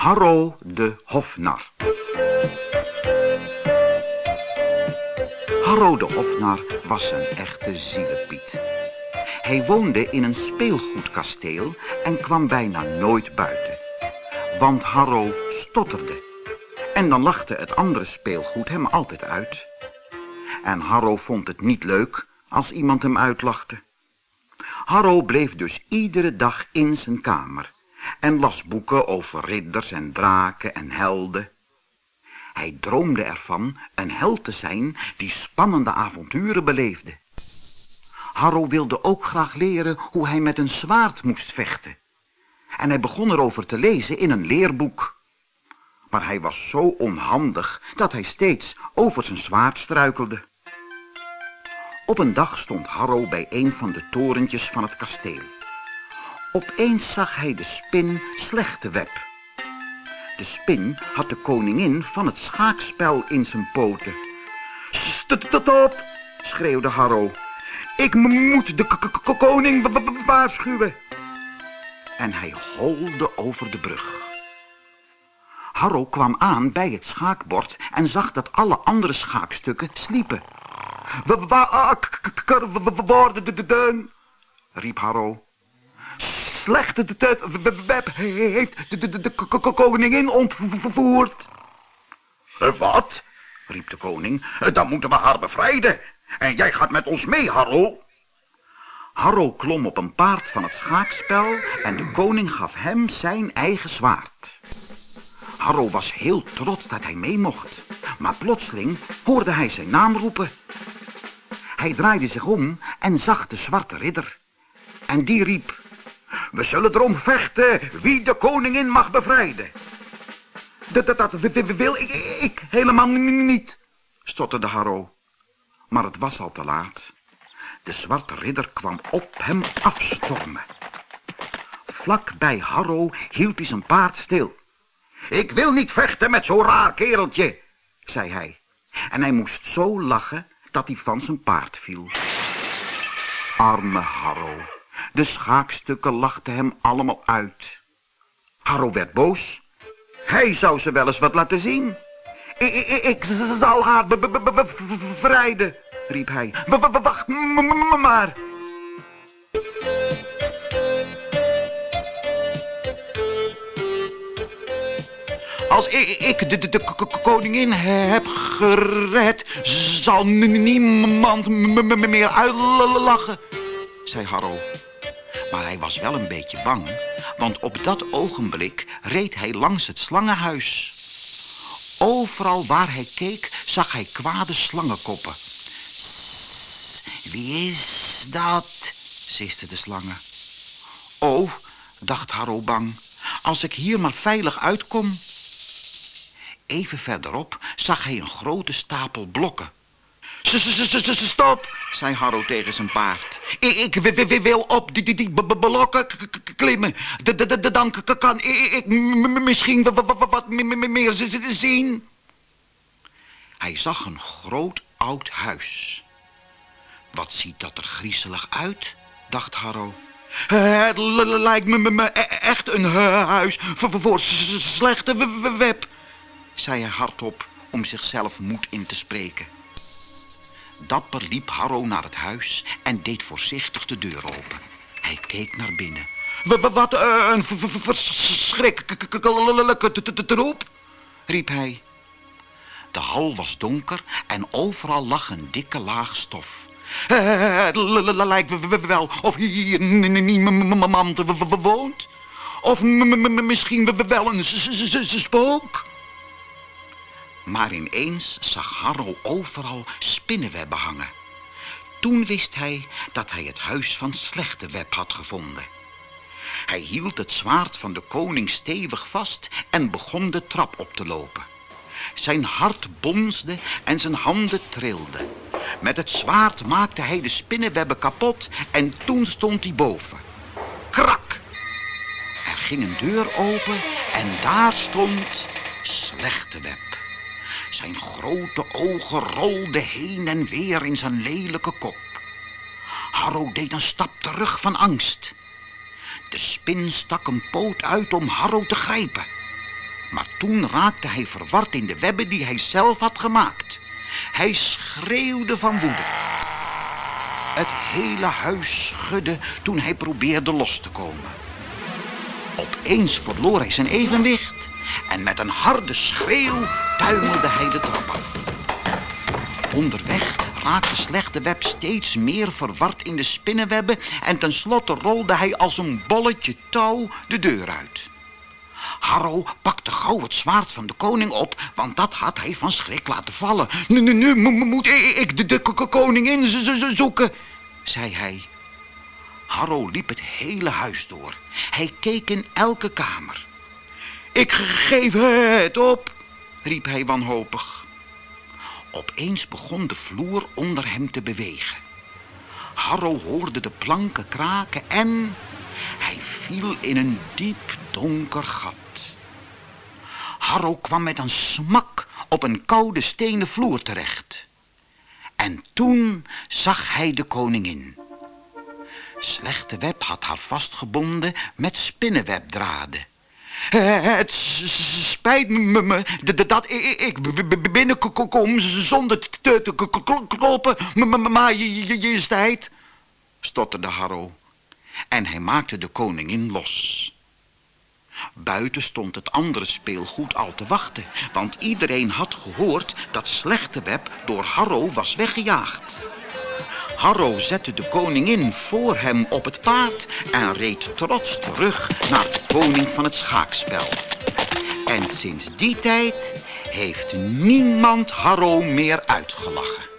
Harro de Hofnar. Harro de Hofnar was een echte zielepiet. Hij woonde in een speelgoedkasteel en kwam bijna nooit buiten. Want Harro stotterde. En dan lachte het andere speelgoed hem altijd uit. En Harro vond het niet leuk als iemand hem uitlachte. Harro bleef dus iedere dag in zijn kamer en las boeken over ridders en draken en helden. Hij droomde ervan een held te zijn die spannende avonturen beleefde. Harro wilde ook graag leren hoe hij met een zwaard moest vechten. En hij begon erover te lezen in een leerboek. Maar hij was zo onhandig dat hij steeds over zijn zwaard struikelde. Op een dag stond Harro bij een van de torentjes van het kasteel. Opeens zag hij de spin Slechteweb. De spin had de koningin van het schaakspel in zijn poten. Stop, schreeuwde Harro. Ik moet de koning waarschuwen. En hij holde over de brug. Harro kwam aan bij het schaakbord en zag dat alle andere schaakstukken sliepen. Wakker riep Harro. Slechte web heeft de, de, de, koningin ontvoerd. Wat? riep de koning. Dan moeten we haar bevrijden. En jij gaat met ons mee, Harro. Harro klom op een paard van het schaakspel en de koning gaf hem zijn eigen zwaard. Harro was heel trots dat hij mee mocht. Maar plotseling hoorde hij zijn naam roepen. Hij draaide zich om en zag de zwarte ridder. En die riep... We zullen erom vechten wie de koningin mag bevrijden. Dat, dat, dat wil ik, ik helemaal niet, stotterde Harro. Maar het was al te laat. De zwarte ridder kwam op hem afstormen. Vlak bij Harro hield hij zijn paard stil. Ik wil niet vechten met zo'n raar kereltje, zei hij. En hij moest zo lachen dat hij van zijn paard viel. Arme Harro. De schaakstukken lachten hem allemaal uit. Harro werd boos. Hij zou ze wel eens wat laten zien. Ik, zal haar bevrijden, riep hij. Wacht maar. Als ik de, koningin heb gered, zal niemand me meer uitlachen, zei Harro. Maar hij was wel een beetje bang, want op dat ogenblik reed hij langs het slangenhuis. Overal waar hij keek, zag hij kwade slangenkoppen. Sss, wie is dat? siste de slangen. Oh, dacht Harro bang, als ik hier maar veilig uitkom. Even verderop zag hij een grote stapel blokken. Stop, zei Harro tegen zijn paard. Ik wil op die, die, blokken klimmen. Dan kan ik misschien wat meer zien. Hij zag een groot oud huis. Wat ziet dat er griezelig uit, dacht Harro. Het lijkt me echt een huis voor slechte web, zei hij hardop om zichzelf moed in te spreken. Dapper liep Harro naar het huis en deed voorzichtig de deur open. Hij keek naar binnen. Wat een verschrikkelijke riep hij. De hal was donker en overal lag een dikke laag stof. Het lijkt wel of hier niemand woont. Of misschien wel een spook. Maar ineens zag Harro overal spinnenwebben hangen. Toen wist hij dat hij het huis van slechte web had gevonden. Hij hield het zwaard van de koning stevig vast en begon de trap op te lopen. Zijn hart bonsde en zijn handen trilden. Met het zwaard maakte hij de spinnenwebben kapot en toen stond hij boven. Krak! Er ging een deur open en daar stond slechte web. Zijn grote ogen rolden heen en weer in zijn lelijke kop. Harro deed een stap terug van angst. De spin stak een poot uit om Harro te grijpen. Maar toen raakte hij verward in de webben die hij zelf had gemaakt. Hij schreeuwde van woede. Het hele huis schudde toen hij probeerde los te komen. Opeens verloor hij zijn evenwicht en met een harde schreeuw tuimelde hij de trap af. Onderweg raakte slechte web steeds meer verward in de spinnenwebben en tenslotte rolde hij als een bolletje touw de deur uit. Harro pakte gauw het zwaard van de koning op, want dat had hij van schrik laten vallen. Nu, nu, nu moet ik de, de koningin zoeken, zei hij. Harro liep het hele huis door. Hij keek in elke kamer. Ik geef het op, riep hij wanhopig. Opeens begon de vloer onder hem te bewegen. Harro hoorde de planken kraken en hij viel in een diep donker gat. Harro kwam met een smak op een koude stenen vloer terecht. En toen zag hij de koningin. Slechte web had haar vastgebonden met spinnenwebdraden. Het spijt me dat ik binnenkom zonder te kloppen, majesteit, stotterde Harro. En hij maakte de koningin los. Buiten stond het andere speelgoed al te wachten, want iedereen had gehoord dat Slechte Web door Harro was weggejaagd. Harro zette de koningin voor hem op het paard en reed trots terug naar de koning van het schaakspel. En sinds die tijd heeft niemand Harro meer uitgelachen.